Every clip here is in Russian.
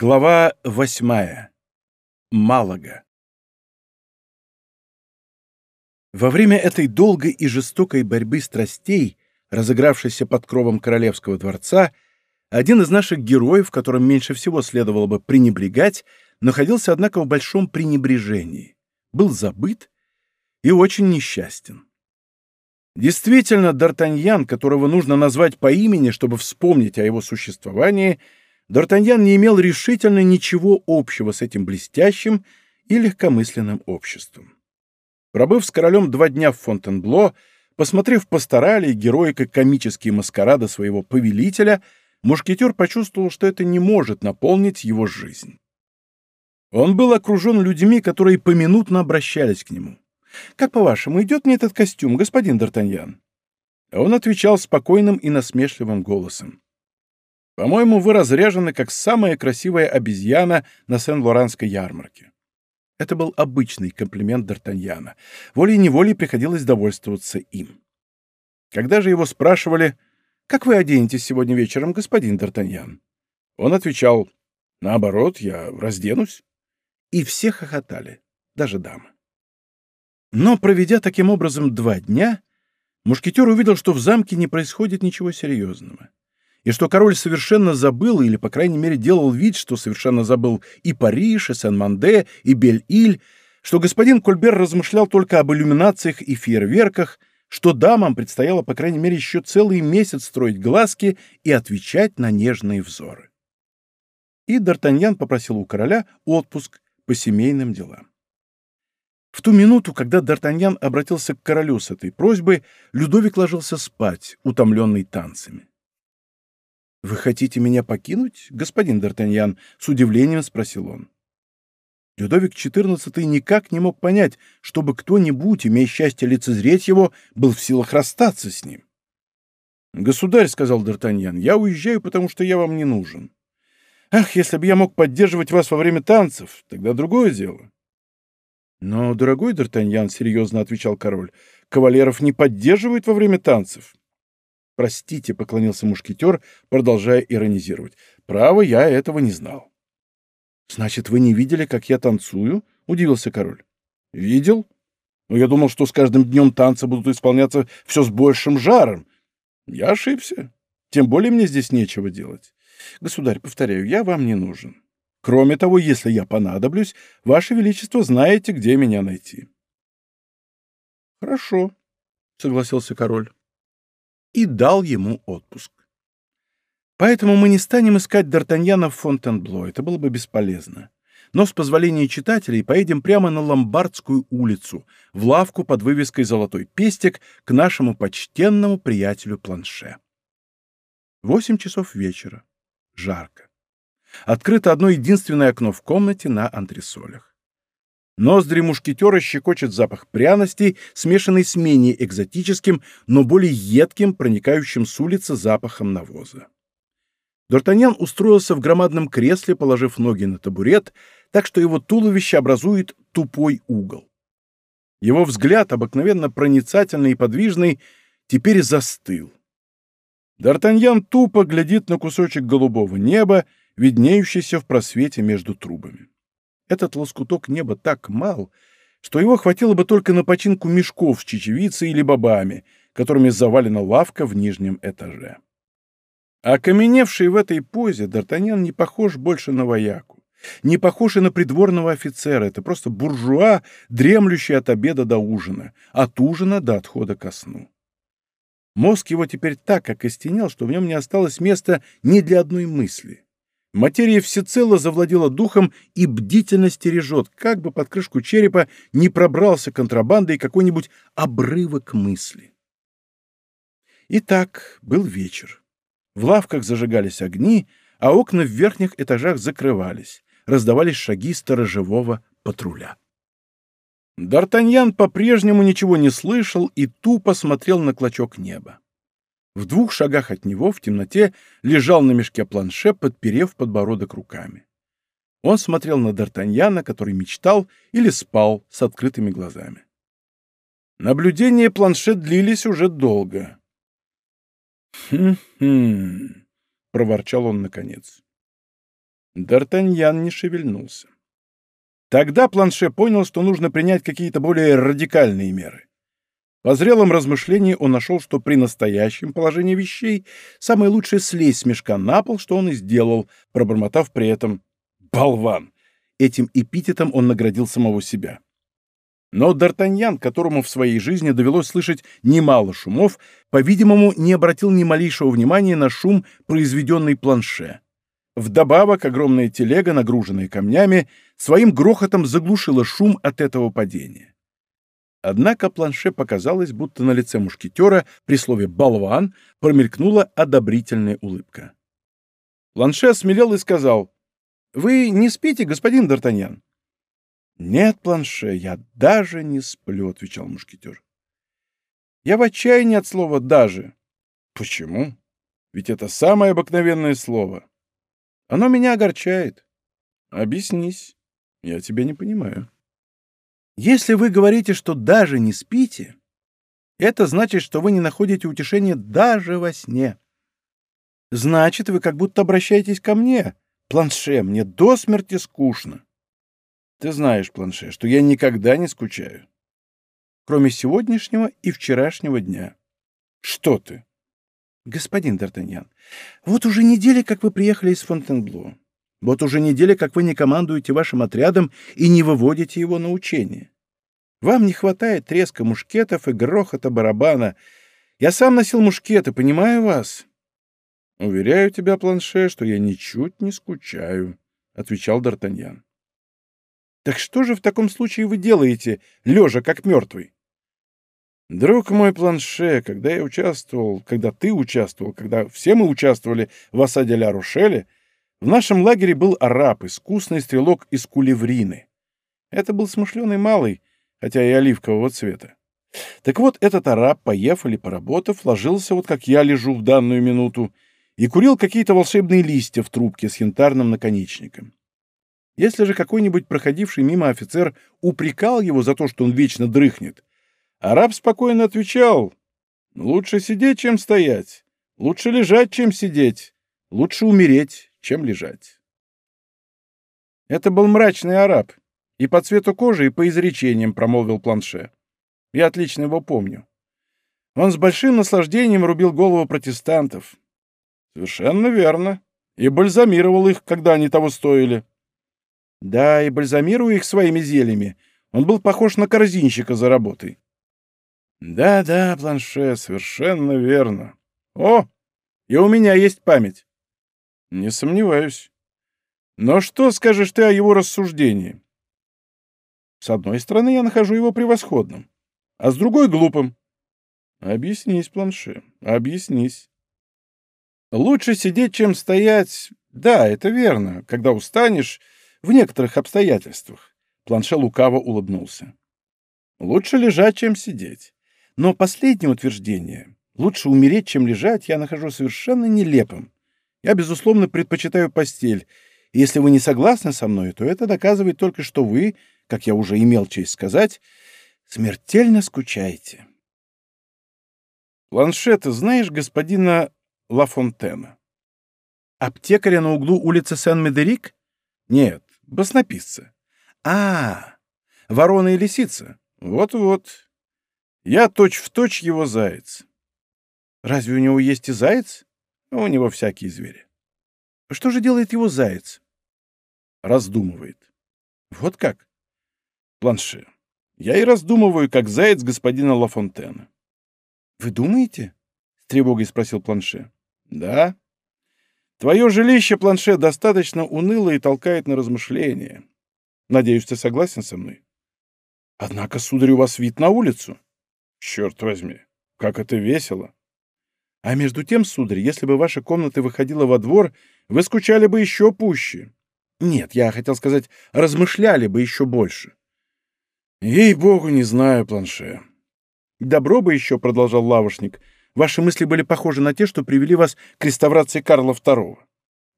Глава восьмая. Малага. Во время этой долгой и жестокой борьбы страстей, разыгравшейся под кровом королевского дворца, один из наших героев, которым меньше всего следовало бы пренебрегать, находился, однако, в большом пренебрежении, был забыт и очень несчастен. Действительно, Д'Артаньян, которого нужно назвать по имени, чтобы вспомнить о его существовании — Д'Артаньян не имел решительно ничего общего с этим блестящим и легкомысленным обществом. Пробыв с королем два дня в Фонтенбло, посмотрев пасторали и героико-комические маскарады своего повелителя, мушкетер почувствовал, что это не может наполнить его жизнь. Он был окружен людьми, которые поминутно обращались к нему. «Как по-вашему, идет мне этот костюм, господин Д'Артаньян?» Он отвечал спокойным и насмешливым голосом. По-моему, вы разряжены, как самая красивая обезьяна на Сен-Лоранской ярмарке. Это был обычный комплимент Д'Артаньяна. Волей-неволей приходилось довольствоваться им. Когда же его спрашивали, «Как вы оденетесь сегодня вечером, господин Д'Артаньян?» Он отвечал, «Наоборот, я разденусь». И все хохотали, даже дамы. Но, проведя таким образом два дня, мушкетер увидел, что в замке не происходит ничего серьезного и что король совершенно забыл, или, по крайней мере, делал вид, что совершенно забыл и Париж, и Сен-Манде, и Бель-Иль, что господин Кольбер размышлял только об иллюминациях и фейерверках, что дамам предстояло, по крайней мере, еще целый месяц строить глазки и отвечать на нежные взоры. И Д'Артаньян попросил у короля отпуск по семейным делам. В ту минуту, когда Д'Артаньян обратился к королю с этой просьбой, Людовик ложился спать, утомленный танцами. «Вы хотите меня покинуть, господин Д'Артаньян?» — с удивлением спросил он. Людовик XIV никак не мог понять, чтобы кто-нибудь, имея счастье лицезреть его, был в силах расстаться с ним. «Государь», — сказал Д'Артаньян, — «я уезжаю, потому что я вам не нужен. Ах, если бы я мог поддерживать вас во время танцев, тогда другое дело». «Но, дорогой Д'Артаньян», — серьезно отвечал король, — «кавалеров не поддерживают во время танцев». «Простите», — поклонился мушкетер, продолжая иронизировать. «Право, я этого не знал». «Значит, вы не видели, как я танцую?» — удивился король. «Видел? Но я думал, что с каждым днем танцы будут исполняться все с большим жаром. Я ошибся. Тем более мне здесь нечего делать. Государь, повторяю, я вам не нужен. Кроме того, если я понадоблюсь, Ваше Величество знаете, где меня найти». «Хорошо», — согласился король и дал ему отпуск. Поэтому мы не станем искать Д'Артаньяна в Фонтенбло, это было бы бесполезно. Но с позволения читателей поедем прямо на Ломбардскую улицу, в лавку под вывеской «Золотой пестик» к нашему почтенному приятелю Планше. Восемь часов вечера. Жарко. Открыто одно единственное окно в комнате на антресолях. Ноздри мушкетера щекочет запах пряностей, смешанный с менее экзотическим, но более едким, проникающим с улицы запахом навоза. Д'Артаньян устроился в громадном кресле, положив ноги на табурет, так что его туловище образует тупой угол. Его взгляд, обыкновенно проницательный и подвижный, теперь застыл. Д'Артаньян тупо глядит на кусочек голубого неба, виднеющийся в просвете между трубами. Этот лоскуток неба так мал, что его хватило бы только на починку мешков с чечевицей или бобами, которыми завалена лавка в нижнем этаже. Окаменевший в этой позе, Д'Артаньян не похож больше на вояку, не похож и на придворного офицера, это просто буржуа, дремлющий от обеда до ужина, от ужина до отхода ко сну. Мозг его теперь так окостенел, что в нем не осталось места ни для одной мысли. Материя всецело завладела духом и бдительно стережет, как бы под крышку черепа не пробрался контрабандой какой-нибудь обрывок мысли. Итак, был вечер. В лавках зажигались огни, а окна в верхних этажах закрывались, раздавались шаги сторожевого патруля. Д'Артаньян по-прежнему ничего не слышал и тупо смотрел на клочок неба. В двух шагах от него в темноте лежал на мешке планше, подперев подбородок руками. Он смотрел на Д'Артаньяна, который мечтал или спал с открытыми глазами. Наблюдения планше длились уже долго. «Хм-хм», — проворчал он наконец. Д'Артаньян не шевельнулся. Тогда Планше понял, что нужно принять какие-то более радикальные меры. По зрелом размышлении он нашел, что при настоящем положении вещей самое лучшее слезть с мешка на пол, что он и сделал, пробормотав при этом «болван». Этим эпитетом он наградил самого себя. Но Д'Артаньян, которому в своей жизни довелось слышать немало шумов, по-видимому, не обратил ни малейшего внимания на шум, произведенный планше. Вдобавок, огромная телега, нагруженная камнями, своим грохотом заглушила шум от этого падения. Однако планше показалось, будто на лице мушкетера при слове «болван» промелькнула одобрительная улыбка. Планше осмелел и сказал, «Вы не спите, господин Д'Артаньян?» «Нет, планше, я даже не сплю», — отвечал мушкетер. «Я в отчаянии от слова «даже». Почему? Ведь это самое обыкновенное слово. Оно меня огорчает. Объяснись. Я тебя не понимаю. Если вы говорите, что даже не спите, это значит, что вы не находите утешения даже во сне. Значит, вы как будто обращаетесь ко мне. Планше, мне до смерти скучно. Ты знаешь, Планше, что я никогда не скучаю. Кроме сегодняшнего и вчерашнего дня. Что ты? «Господин Д'Артаньян, вот уже неделя, как вы приехали из Фонтенбло. Вот уже неделя, как вы не командуете вашим отрядом и не выводите его на учение. Вам не хватает треска мушкетов и грохота барабана. Я сам носил мушкеты, понимаю вас?» «Уверяю тебя, Планше, что я ничуть не скучаю», — отвечал Д'Артаньян. «Так что же в таком случае вы делаете, лежа как мертвый?» Друг мой планше, когда я участвовал, когда ты участвовал, когда все мы участвовали в осаде Ля-Рушеля, в нашем лагере был араб, искусный стрелок из кулеврины. Это был смышленый малый, хотя и оливкового цвета. Так вот, этот араб, поев или поработав, ложился вот как я лежу в данную минуту и курил какие-то волшебные листья в трубке с янтарным наконечником. Если же какой-нибудь проходивший мимо офицер упрекал его за то, что он вечно дрыхнет, Араб спокойно отвечал, «Лучше сидеть, чем стоять. Лучше лежать, чем сидеть. Лучше умереть, чем лежать». Это был мрачный араб, и по цвету кожи, и по изречениям промолвил планше. Я отлично его помню. Он с большим наслаждением рубил голову протестантов. Совершенно верно. И бальзамировал их, когда они того стоили. Да, и бальзамируя их своими зельями, он был похож на корзинщика за работой. Да-да, планше, совершенно верно. О, и у меня есть память. Не сомневаюсь. Но что скажешь ты о его рассуждении? С одной стороны, я нахожу его превосходным, а с другой — глупым. Объяснись, планше, объяснись. Лучше сидеть, чем стоять. Да, это верно, когда устанешь в некоторых обстоятельствах. Планше лукаво улыбнулся. Лучше лежать, чем сидеть. Но последнее утверждение «лучше умереть, чем лежать» я нахожу совершенно нелепым. Я, безусловно, предпочитаю постель. Если вы не согласны со мной, то это доказывает только, что вы, как я уже имел честь сказать, смертельно скучаете. Планшет, знаешь господина Лафонтена? Аптекаря на углу улицы Сен-Медерик? Нет, баснописца. А, ворона и лисица. Вот-вот. Я точь-в-точь точь его заяц. Разве у него есть и заяц? У него всякие звери. Что же делает его заяц? Раздумывает. Вот как? Планше. Я и раздумываю, как заяц господина Лафонтена. Вы думаете? С тревогой спросил Планше. Да. Твое жилище, Планше, достаточно уныло и толкает на размышления. Надеюсь, ты согласен со мной? Однако, сударь, у вас вид на улицу. Черт возьми, как это весело! А между тем, сударь, если бы ваша комната выходила во двор, вы скучали бы еще пуще. Нет, я хотел сказать, размышляли бы еще больше. Ей-богу, не знаю, планше. Добро бы еще, — продолжал лавошник, — ваши мысли были похожи на те, что привели вас к реставрации Карла II.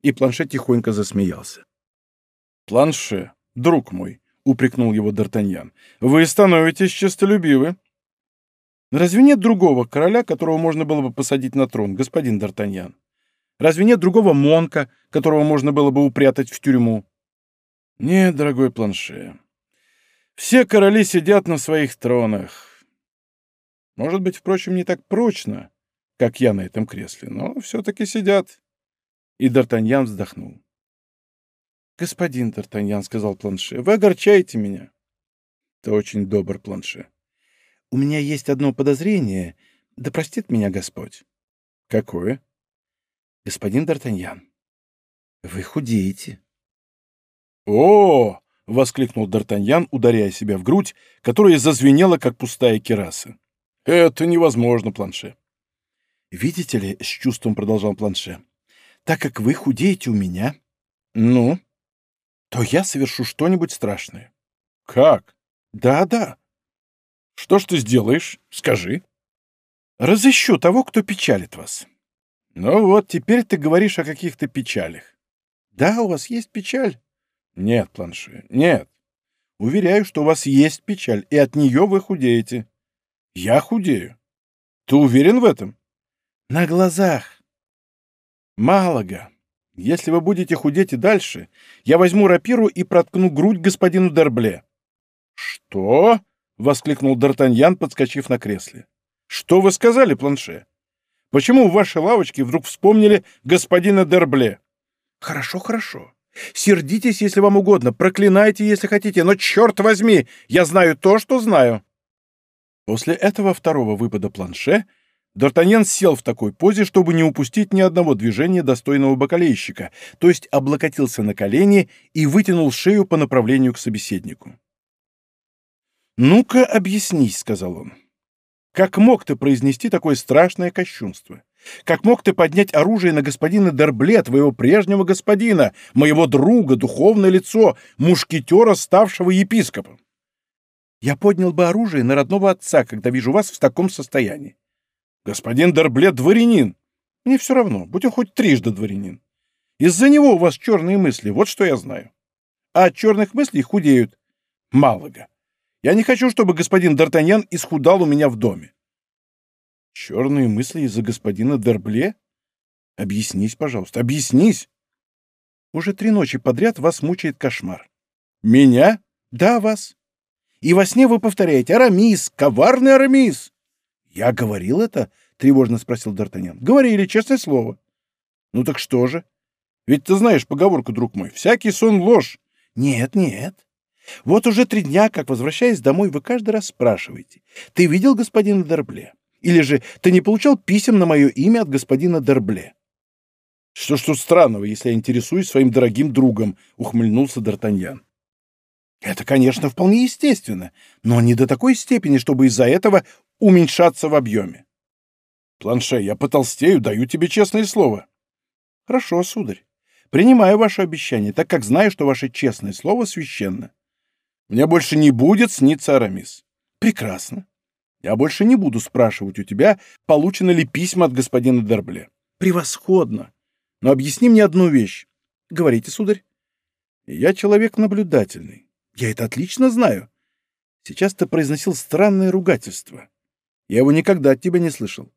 И планше тихонько засмеялся. Планше, друг мой, — упрекнул его Д'Артаньян, — вы становитесь честолюбивы. Разве нет другого короля, которого можно было бы посадить на трон, господин Д'Артаньян? Разве нет другого Монка, которого можно было бы упрятать в тюрьму? Нет, дорогой планше. Все короли сидят на своих тронах. Может быть, впрочем, не так прочно, как я на этом кресле, но все-таки сидят. И Д'Артаньян вздохнул. «Господин Д'Артаньян», — сказал Планше, — «вы огорчаете меня». «Ты очень добр, Планше». «У меня есть одно подозрение, да простит меня Господь». «Какое?» «Господин Д'Артаньян, вы худеете». «О!» — воскликнул Д'Артаньян, ударяя себя в грудь, которая зазвенела, как пустая кераса. «Это невозможно, Планше». «Видите ли, — с чувством продолжал Планше, — так как вы худеете у меня, ну, то я совершу что-нибудь страшное». «Как?» «Да-да». «Что ж ты сделаешь? Скажи». «Разыщу того, кто печалит вас». «Ну вот, теперь ты говоришь о каких-то печалях». «Да, у вас есть печаль». «Нет, Планше, нет. Уверяю, что у вас есть печаль, и от нее вы худеете». «Я худею. Ты уверен в этом?» «На глазах». «Малого. Если вы будете худеть и дальше, я возьму рапиру и проткну грудь господину Дербле». «Что?» — воскликнул Д'Артаньян, подскочив на кресле. «Что вы сказали, Планше? Почему в вашей лавочке вдруг вспомнили господина Дербле?» «Хорошо, хорошо. Сердитесь, если вам угодно, проклинайте, если хотите, но, черт возьми, я знаю то, что знаю!» После этого второго выпада планше Д'Артаньян сел в такой позе, чтобы не упустить ни одного движения достойного бокалейщика, то есть облокотился на колени и вытянул шею по направлению к собеседнику. «Ну-ка, объяснись», — сказал он. «Как мог ты произнести такое страшное кощунство? Как мог ты поднять оружие на господина Дербле, твоего прежнего господина, моего друга, духовное лицо, мушкетера, ставшего епископом? Я поднял бы оружие на родного отца, когда вижу вас в таком состоянии. Господин Дербле дворянин. Мне все равно, будь он хоть трижды дворянин. Из-за него у вас черные мысли, вот что я знаю. А от черных мыслей худеют. Малого. Я не хочу, чтобы господин Д'Артаньян исхудал у меня в доме. Черные мысли из-за господина Дербле? Объяснись, пожалуйста, объяснись. Уже три ночи подряд вас мучает кошмар. Меня? Да, вас. И во сне вы повторяете «Арамис! Коварный Арамис!» «Я говорил это?» — тревожно спросил Д'Артаньян. «Говорили, честное слово». «Ну так что же? Ведь ты знаешь поговорку, друг мой, всякий сон — ложь». «Нет, нет. Вот уже три дня, как, возвращаясь домой, вы каждый раз спрашиваете, «Ты видел господина Дербле?» Или же ты не получал писем на мое имя от господина Дербле?» «Что ж тут странного, если я интересуюсь своим дорогим другом?» — ухмыльнулся Д'Артаньян. «Это, конечно, вполне естественно, но не до такой степени, чтобы из-за этого уменьшаться в объеме». «Планше, я потолстею, даю тебе честное слово». «Хорошо, сударь. Принимаю ваше обещание, так как знаю, что ваше честное слово священно. Мне больше не будет сниться Арамис». «Прекрасно. Я больше не буду спрашивать у тебя, получены ли письма от господина Дербле. Превосходно. Но объясни мне одну вещь. Говорите, сударь. Я человек наблюдательный. Я это отлично знаю. Сейчас ты произносил странное ругательство. Я его никогда от тебя не слышал.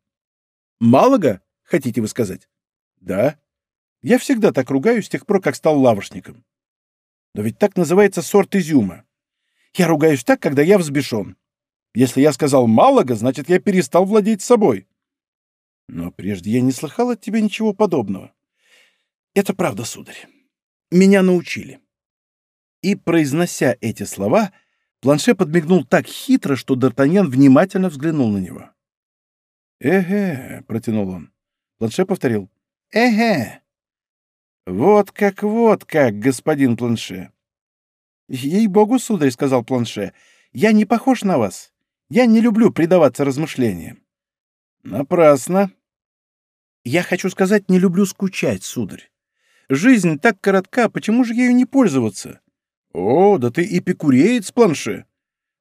Малого, хотите вы сказать? Да. Я всегда так ругаюсь с тех пор, как стал лавошником. Но ведь так называется сорт изюма. Я ругаюсь так, когда я взбешен. Если я сказал «малого», значит, я перестал владеть собой. Но прежде я не слыхал от тебя ничего подобного. Это правда, сударь. Меня научили. И, произнося эти слова, Планше подмигнул так хитро, что Д'Артаньян внимательно взглянул на него. «Эге», — протянул он. Планше повторил. «Эге». «Вот как, вот как, господин Планше». «Ей-богу, сударь», — сказал Планше, — «я не похож на вас. Я не люблю предаваться размышлениям. Напрасно. Я хочу сказать, не люблю скучать, сударь. Жизнь так коротка, почему же ею не пользоваться? О, да ты эпикуреец, планше.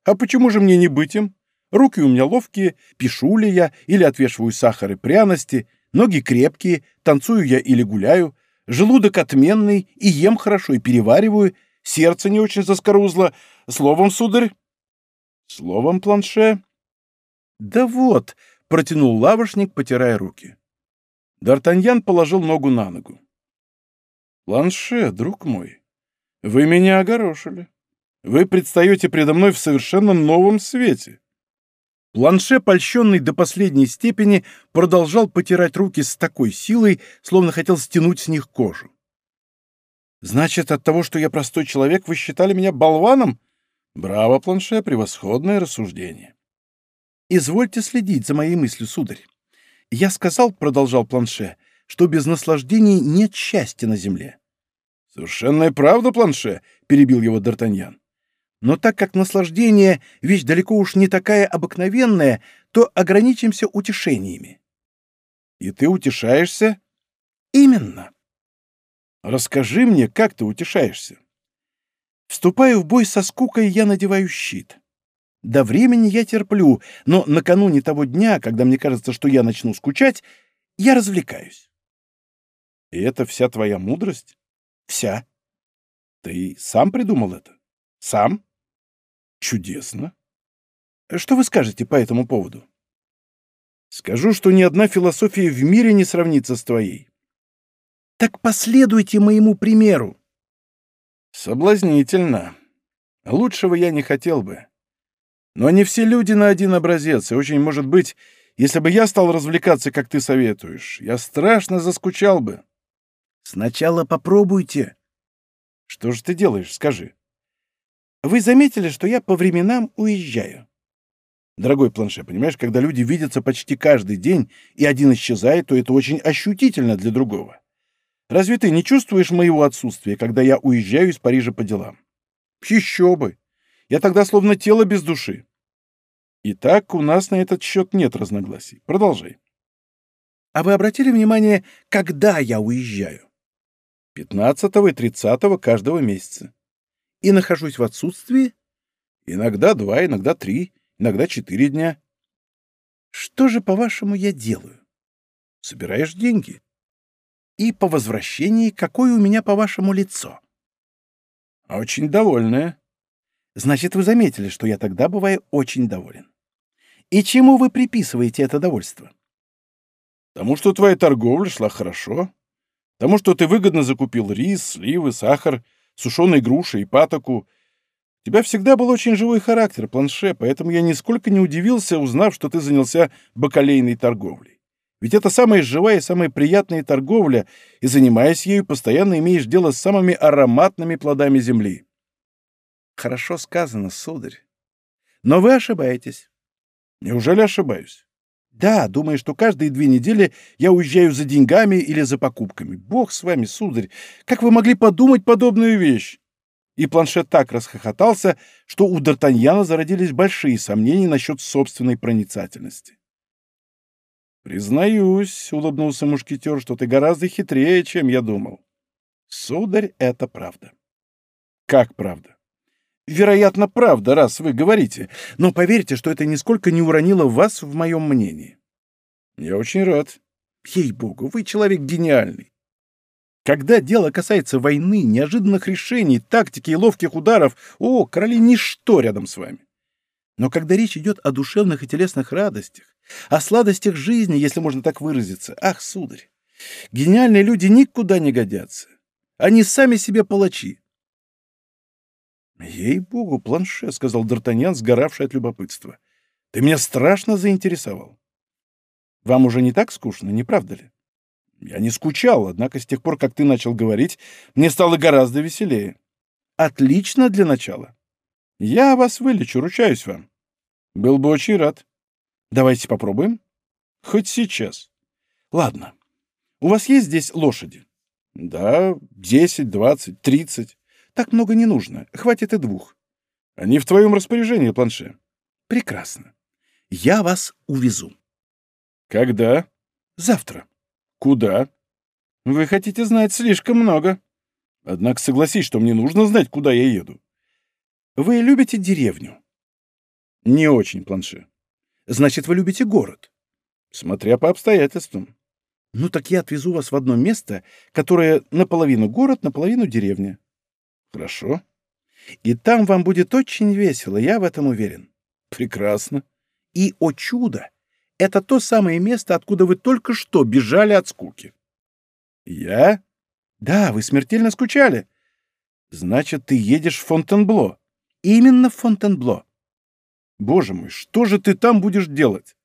А почему же мне не быть им? Руки у меня ловкие, пишу ли я или отвешиваю сахар и пряности, ноги крепкие, танцую я или гуляю, желудок отменный, и ем хорошо, и перевариваю, сердце не очень заскорузло. Словом, сударь, Словом, планше? Да вот, протянул лавошник, потирая руки. Д'Артаньян положил ногу на ногу. «Планше, друг мой, вы меня огорошили. Вы предстаете предо мной в совершенно новом свете». Планше, польщенный до последней степени, продолжал потирать руки с такой силой, словно хотел стянуть с них кожу. «Значит, от того, что я простой человек, вы считали меня болваном?» «Браво, Планше, превосходное рассуждение». «Извольте следить за моей мыслью, сударь. Я сказал, — продолжал Планше, — что без наслаждений нет счастья на земле». «Совершенная правда, Планше», — перебил его Д'Артаньян. «Но так как наслаждение — вещь далеко уж не такая обыкновенная, то ограничимся утешениями». «И ты утешаешься?» «Именно. Расскажи мне, как ты утешаешься. Вступаю в бой со скукой, я надеваю щит. До времени я терплю, но накануне того дня, когда мне кажется, что я начну скучать, я развлекаюсь. И это вся твоя мудрость? Вся. Ты сам придумал это? Сам? Чудесно. Что вы скажете по этому поводу? Скажу, что ни одна философия в мире не сравнится с твоей. Так последуйте моему примеру. Соблазнительно. Лучшего я не хотел бы. Но не все люди на один образец, и очень может быть, если бы я стал развлекаться, как ты советуешь, я страшно заскучал бы. Сначала попробуйте. Что же ты делаешь, скажи? Вы заметили, что я по временам уезжаю? Дорогой планше, понимаешь, когда люди видятся почти каждый день, и один исчезает, то это очень ощутительно для другого. Разве ты не чувствуешь моего отсутствия, когда я уезжаю из Парижа по делам? Еще бы! Я тогда словно тело без души. Итак, у нас на этот счет нет разногласий. Продолжай. А вы обратили внимание, когда я уезжаю? 15 и 30 каждого месяца. И нахожусь в отсутствии? Иногда два, иногда три, иногда четыре дня. Что же, по-вашему, я делаю? Собираешь деньги. И по возвращении, какое у меня, по-вашему, лицо? Очень довольное. Значит, вы заметили, что я тогда бываю очень доволен. И чему вы приписываете это довольство? Тому, что твоя торговля шла хорошо. Тому, что ты выгодно закупил рис, сливы, сахар, сушеные груши и патоку. У тебя всегда был очень живой характер, планше, поэтому я нисколько не удивился, узнав, что ты занялся бакалейной торговлей. Ведь это самая живая и самая приятная торговля, и, занимаясь ею, постоянно имеешь дело с самыми ароматными плодами земли. Хорошо сказано, сударь. Но вы ошибаетесь. Неужели ошибаюсь? Да, думаю, что каждые две недели я уезжаю за деньгами или за покупками. Бог с вами, сударь, как вы могли подумать подобную вещь? И планшет так расхохотался, что у Д'Артаньяна зародились большие сомнения насчет собственной проницательности. «Признаюсь», — улыбнулся мушкетер, — «что ты гораздо хитрее, чем я думал». «Сударь, это правда». «Как правда?» «Вероятно, правда, раз вы говорите, но поверьте, что это нисколько не уронило вас в моем мнении». «Я очень рад. Ей-богу, вы человек гениальный. Когда дело касается войны, неожиданных решений, тактики и ловких ударов, о, короли ничто рядом с вами. Но когда речь идет о душевных и телесных радостях, о сладостях жизни, если можно так выразиться, ах, сударь, гениальные люди никуда не годятся. Они сами себе палачи. «Ей-богу, планше», — сказал Д'Артаньян, сгоравший от любопытства. «Ты меня страшно заинтересовал. Вам уже не так скучно, не правда ли?» «Я не скучал, однако с тех пор, как ты начал говорить, мне стало гораздо веселее. Отлично для начала. Я вас вылечу, ручаюсь вам. Был бы очень рад. Давайте попробуем. Хоть сейчас. Ладно. У вас есть здесь лошади? Да, десять, двадцать, тридцать. Так много не нужно. Хватит и двух. Они в твоем распоряжении, планше. Прекрасно. Я вас увезу. Когда? Завтра. Куда? Вы хотите знать слишком много. Однако согласись, что мне нужно знать, куда я еду. Вы любите деревню? Не очень, планше. Значит, вы любите город? Смотря по обстоятельствам. Ну так я отвезу вас в одно место, которое наполовину город, наполовину деревня. Хорошо. И там вам будет очень весело, я в этом уверен. Прекрасно. И, о чудо, это то самое место, откуда вы только что бежали от скуки. Я? Да, вы смертельно скучали. Значит, ты едешь в Фонтенбло. Именно в Фонтенбло. Боже мой, что же ты там будешь делать?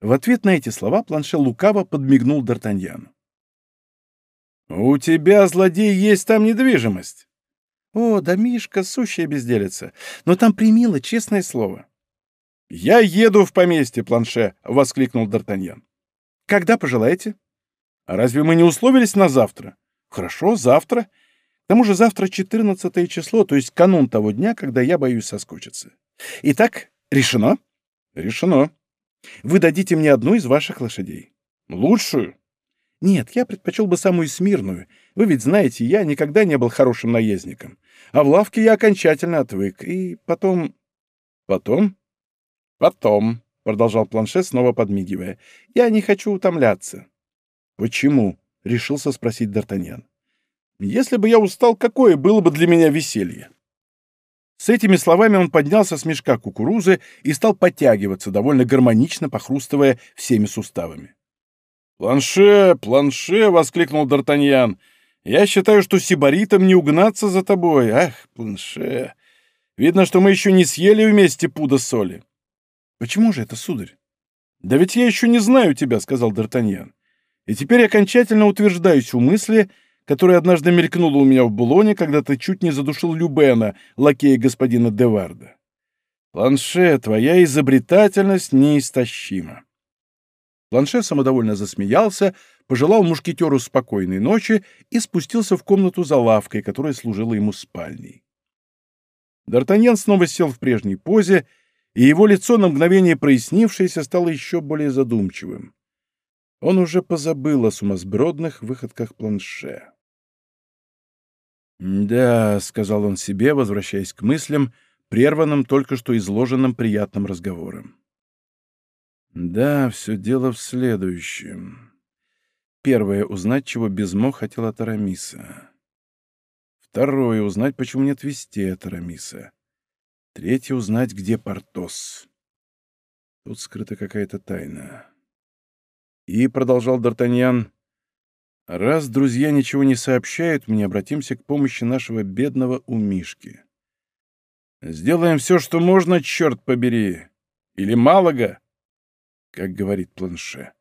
В ответ на эти слова Планше лукаво подмигнул Д'Артаньяну. «У тебя, злодей, есть там недвижимость». «О, домишка, сущая безделица. Но там примило, честное слово». «Я еду в поместье, Планше!» — воскликнул Д'Артаньян. «Когда пожелаете?» «А разве мы не условились на завтра?» «Хорошо, завтра. К тому же завтра четырнадцатое число, то есть канун того дня, когда я боюсь соскучиться. Итак, решено?» «Решено. Вы дадите мне одну из ваших лошадей». «Лучшую?» «Нет, я предпочел бы самую смирную. Вы ведь знаете, я никогда не был хорошим наездником. А в лавке я окончательно отвык. И потом...» «Потом?» «Потом», — продолжал планшет, снова подмигивая, — «я не хочу утомляться». «Почему?» — решился спросить Д'Артаньян. «Если бы я устал, какое было бы для меня веселье?» С этими словами он поднялся с мешка кукурузы и стал подтягиваться, довольно гармонично похрустывая всеми суставами. «Планше, планше!» — воскликнул Д'Артаньян. «Я считаю, что сибаритом не угнаться за тобой. Ах, планше! Видно, что мы еще не съели вместе пуда соли». «Почему же это, сударь?» «Да ведь я еще не знаю тебя», — сказал Д'Артаньян. «И теперь окончательно утверждаюсь у мысли, которая однажды мелькнула у меня в Булоне, когда ты чуть не задушил Любена, лакея господина Деварда. Планше, твоя изобретательность неистощима». Планше самодовольно засмеялся, пожелал мушкетеру спокойной ночи и спустился в комнату за лавкой, которая служила ему спальней. Д'Артаньян снова сел в прежней позе, и его лицо, на мгновение прояснившееся, стало еще более задумчивым. Он уже позабыл о сумасбродных выходках планше. «Да», — сказал он себе, возвращаясь к мыслям, прерванным только что изложенным приятным разговором. «Да, все дело в следующем. Первое — узнать, чего Безмо хотел от Арамиса. Второе — узнать, почему нет вести от Арамиса. Третье — узнать, где Портос. Тут скрыта какая-то тайна. И, — продолжал Д'Артаньян, — раз друзья ничего не сообщают, мне обратимся к помощи нашего бедного умишки. Сделаем все, что можно, черт побери. Или Малага, как говорит Планше.